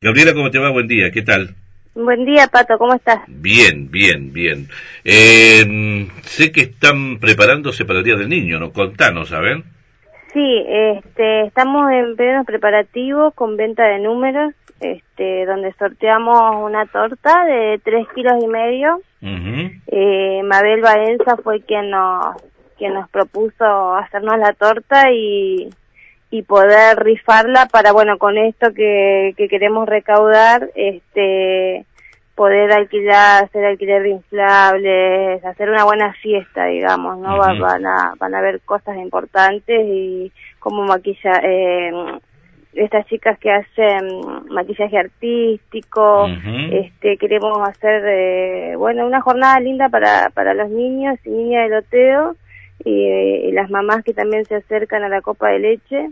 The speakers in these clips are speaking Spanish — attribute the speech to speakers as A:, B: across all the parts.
A: Gabriela, ¿cómo te va? Buen día, ¿qué tal?
B: Buen día, Pato, ¿cómo estás?
A: Bien, bien, bien. Eh, sé que están preparándose para el Día del Niño, ¿no? Contanos, ¿saben?
B: Sí, este, estamos en plenos preparativos con venta de números, este, donde sorteamos una torta de tres kilos y medio. eh, Mabel Baenza fue quien nos, quien nos propuso hacernos la torta y y poder rifarla para, bueno, con esto que, que queremos recaudar, este, poder alquilar, hacer alquiler de inflables, hacer una buena fiesta, digamos, ¿no? van a, van a ver cosas importantes y como maquilla, eh, estas chicas que hacen maquillaje artístico, este, queremos hacer, eh, bueno, una jornada linda para, para los niños y niñas de loteo y, las mamás que también se acercan a la copa de leche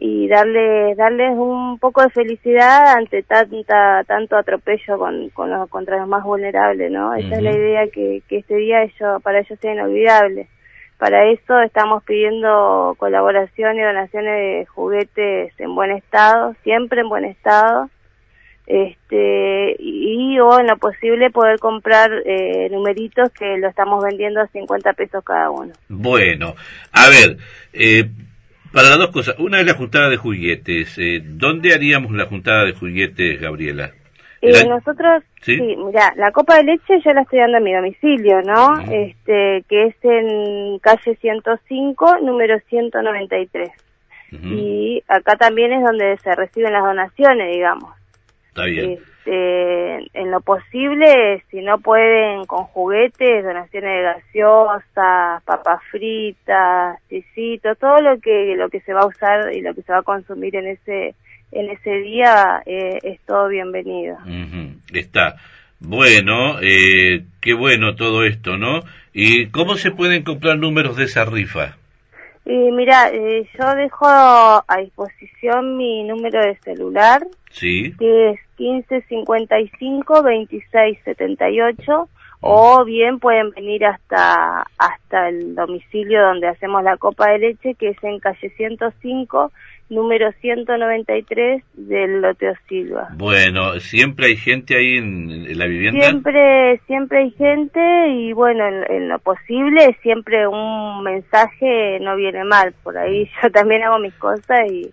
B: y darles darles un poco de felicidad ante tanta tanto atropello con, con los, contra los más vulnerables no esa es la idea que, que este día ellos, para ellos sea inolvidable. Para eso estamos pidiendo colaboración y donaciones de juguetes en buen estado siempre en buen estado. Este y, o en lo posible poder comprar eh, numeritos que lo estamos vendiendo a 50 pesos cada uno.
A: Bueno, a ver, eh, para las dos cosas, una es la juntada de juguetes. Eh, ¿Dónde haríamos la juntada de juguetes, Gabriela?
B: Eh, nosotros, ¿Sí? mira, la copa de leche yo la estoy dando a mi domicilio, ¿no? Este, que es en calle 105, número 193. Y acá también es donde se reciben las donaciones, digamos.
A: Está bien.
B: Este, en lo posible, si no pueden con juguetes, donaciones de gaseosas, papas fritas, chisitos, todo lo que lo que se va a usar y lo que se va a consumir en ese en ese día eh, es todo bienvenido.
A: Está. Bueno, eh, qué bueno todo esto, ¿no? ¿Y cómo se pueden comprar números de esa rifa?
B: Y mira, eh, yo dejo a disposición mi número de celular,
A: sí.
B: que es 1555 2678 o bien pueden venir hasta hasta el domicilio donde hacemos la copa de leche que es en calle 105 número 193 del Loteo Silva.
A: Bueno, siempre hay gente ahí en, la vivienda.
B: Siempre, siempre hay gente y bueno, en, lo posible siempre un mensaje no viene mal. Por ahí yo también hago mis cosas y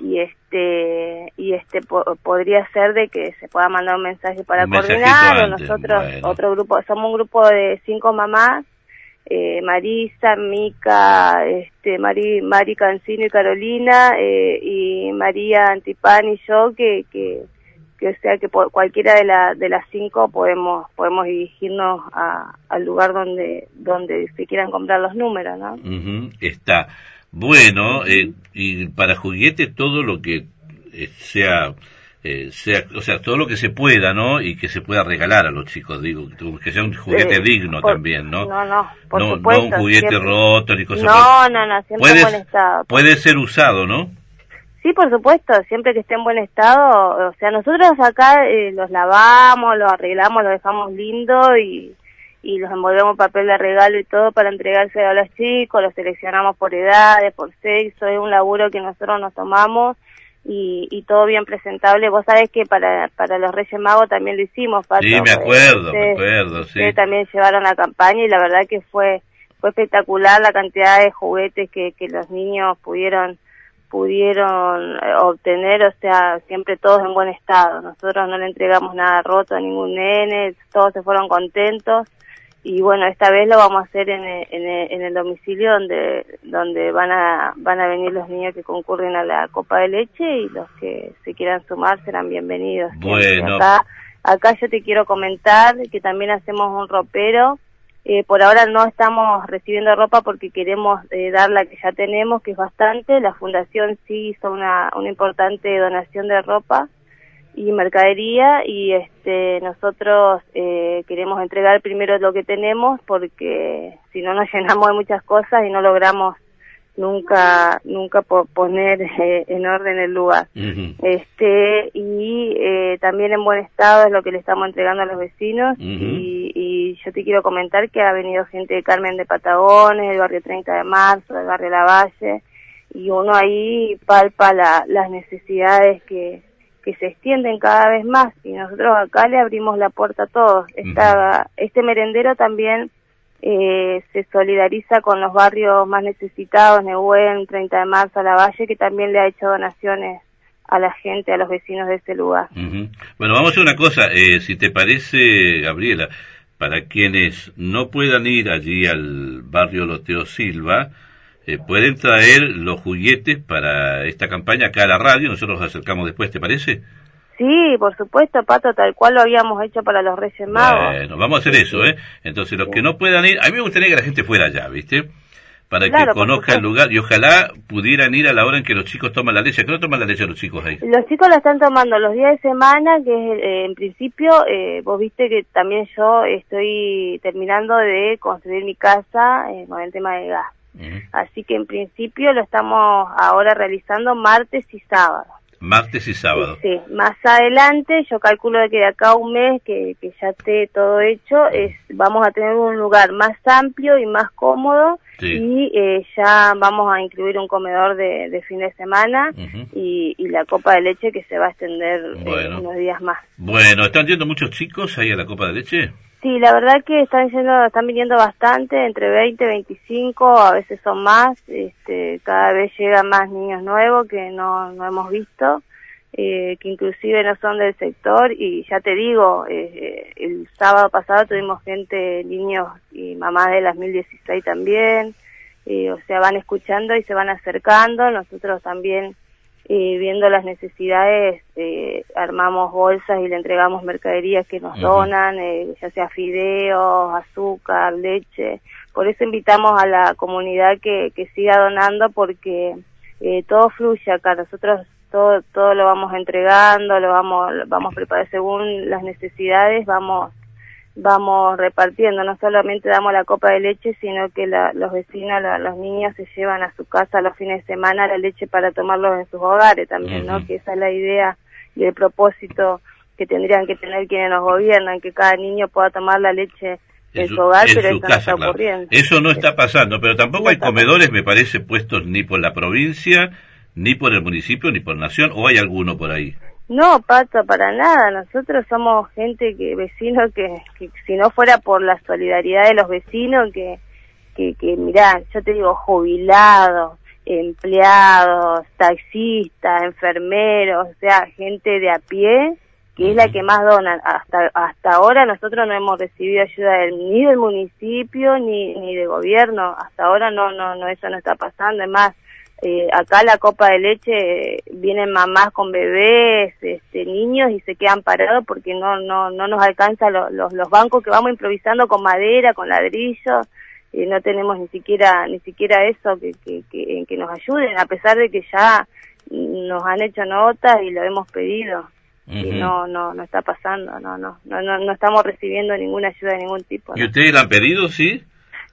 B: y este y este podría ser de que se pueda mandar un mensaje para coordinar o nosotros otro grupo somos un grupo de cinco mamás eh, Marisa, Mica, este, Mari, Mari Cancino y Carolina, eh, y María Antipán y yo, que, que, que sea que por cualquiera de, la, de las cinco podemos, podemos dirigirnos a, al lugar donde, donde se quieran comprar los números, ¿no?
A: Está. Bueno, eh, y para juguete todo lo que eh, sea eh, sea, o sea, todo lo que se pueda, ¿no? Y que se pueda regalar a los chicos, digo, que sea un juguete digno también, ¿no?
B: No, no, por
A: no,
B: supuesto,
A: no un juguete roto ni cosas
B: No, no, no, siempre en buen estado.
A: Puede ser usado, ¿no?
B: Sí, por supuesto, siempre que esté en buen estado, o sea, nosotros acá eh, los lavamos, los arreglamos, los dejamos lindo y, y los envolvemos en papel de regalo y todo para entregarse a los chicos, los seleccionamos por edades, por sexo, es un laburo que nosotros nos tomamos y, y todo bien presentable. Vos sabés que para, para los Reyes Magos también lo hicimos,
A: Pato. Sí, me acuerdo, me acuerdo, sí.
B: también llevaron la campaña y la verdad que fue fue espectacular la cantidad de juguetes que, que los niños pudieron pudieron eh, obtener, o sea, siempre todos en buen estado. Nosotros no le entregamos nada roto a ningún nene, todos se fueron contentos y bueno esta vez lo vamos a hacer en el, en el, domicilio donde donde van a van a venir los niños que concurren a la copa de leche y los que se quieran sumar serán bienvenidos.
A: Bueno.
B: acá acá yo te quiero comentar que también hacemos un ropero. Eh, por ahora no estamos recibiendo ropa porque queremos eh, dar la que ya tenemos que es bastante. La fundación sí hizo una una importante donación de ropa y mercadería y este nosotros eh, queremos entregar primero lo que tenemos porque si no nos llenamos de muchas cosas y no logramos nunca nunca poner eh, en orden el lugar. Este y eh, también en buen estado es lo que le estamos entregando a los vecinos y, y, yo te quiero comentar que ha venido gente de Carmen de Patagones del barrio 30 de marzo del barrio La Valle y uno ahí palpa la, las necesidades que que se extienden cada vez más y nosotros acá le abrimos la puerta a todos. Esta, Este merendero también eh, se solidariza con los barrios más necesitados, Neuén, 30 de marzo, La Valle, que también le ha hecho donaciones a la gente, a los vecinos de ese lugar.
A: Bueno, vamos a hacer una cosa, eh, si te parece, Gabriela, para quienes no puedan ir allí al barrio Loteo Silva, eh, pueden traer los juguetes para esta campaña acá a la radio, nosotros los acercamos después, ¿te parece?
B: Sí, por supuesto, Pato, tal cual lo habíamos hecho para los Reyes Magos.
A: Bueno, vamos a hacer eso, ¿eh? Entonces, los que no puedan ir, a mí me gustaría que la gente fuera allá, ¿viste? Para que conozca el lugar y ojalá pudieran ir a la hora en que los chicos toman la leche. ¿Qué no toman la leche los chicos ahí?
B: Los chicos la están tomando los días de semana, que es, eh, en principio, eh, vos viste que también yo estoy terminando de construir mi casa eh, con el tema de gas. Así que en principio lo estamos ahora realizando martes y sábado.
A: Martes y sábado.
B: Sí, más adelante yo calculo que de acá a un mes que, que ya esté todo hecho, es, vamos a tener un lugar más amplio y más cómodo y eh, ya vamos a incluir un comedor de, de fin de semana y, y, la copa de leche que se va a extender eh, unos días más.
A: Bueno, ¿están yendo muchos chicos ahí a la copa de leche?
B: Sí, la verdad que están yendo, están viniendo bastante, entre 20, 25, a veces son más, este, cada vez llegan más niños nuevos que no, no hemos visto, eh, que inclusive no son del sector y ya te digo, eh, el sábado pasado tuvimos gente, niños y mamás de las 1016 también, eh, o sea, van escuchando y se van acercando, nosotros también eh, viendo las necesidades, eh, armamos bolsas y le entregamos mercaderías que nos donan, eh, ya sea fideos, azúcar, leche. Por eso invitamos a la comunidad que, que siga donando porque eh, todo fluye acá. Nosotros todo, todo lo vamos entregando, lo vamos, vamos a preparar según las necesidades, vamos vamos repartiendo, no solamente damos la copa de leche, sino que los vecinos, los niños se llevan a su casa los fines de semana la leche para tomarlo en sus hogares también, ¿no? Que esa es la idea y el propósito que tendrían que tener quienes nos gobiernan, que cada niño pueda tomar la leche en, su, hogar, pero eso no está ocurriendo.
A: Eso no está pasando, pero tampoco hay comedores, me parece, puestos ni por la provincia, ni por el municipio, ni por nación, o hay alguno por ahí.
B: No, Pato, para nada. Nosotros somos gente que, vecinos que, que si no fuera por la solidaridad de los vecinos, que, que, que mirá, yo te digo, jubilados, empleados, taxistas, enfermeros, o sea, gente de a pie, que es la que más donan. Hasta, hasta ahora nosotros no hemos recibido ayuda ni del municipio ni, ni de gobierno. Hasta ahora no, no, no, eso no está pasando. Es más, eh, acá la copa de leche vienen mamás con bebés, este, niños y se quedan parados porque no no no nos alcanzan los, los, bancos que vamos improvisando con madera, con ladrillos, y no tenemos ni siquiera ni siquiera eso que, que, que, que nos ayuden a pesar de que ya nos han hecho notas y lo hemos pedido. Y no no no está pasando no no no no estamos recibiendo ninguna ayuda de ningún tipo
A: y ustedes la han pedido sí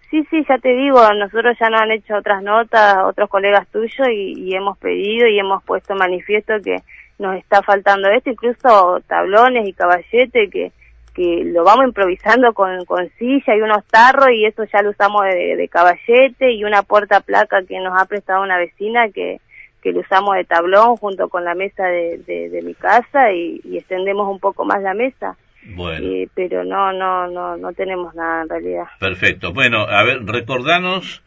B: Sí, sí, ya te digo, nosotros ya nos han hecho otras notas, otros colegas tuyos, y, hemos pedido y hemos puesto manifiesto que nos está faltando esto, incluso tablones y caballete que, que lo vamos improvisando con, con silla y unos tarros y eso ya lo usamos de, caballete y una puerta placa que nos ha prestado una vecina que, que lo usamos de tablón junto con la mesa de, de, mi casa y extendemos un poco más la mesa. Bueno. Eh, pero no, no, no, no tenemos nada en realidad.
A: Perfecto. Bueno, a ver, recordanos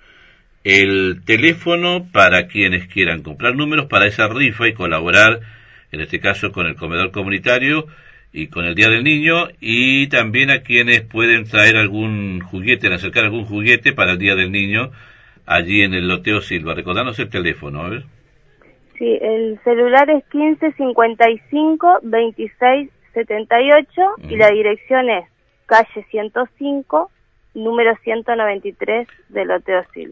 A: el teléfono para quienes quieran comprar números para esa rifa y colaborar, en este caso, con el comedor comunitario y con el Día del Niño, y también a quienes pueden traer algún juguete, acercar algún juguete para el Día del Niño allí en el Loteo Silva. Recordanos el teléfono, a ver.
B: Sí, el celular es 1555 26 78 y la dirección es calle 105, número 193 del Loteo Silva.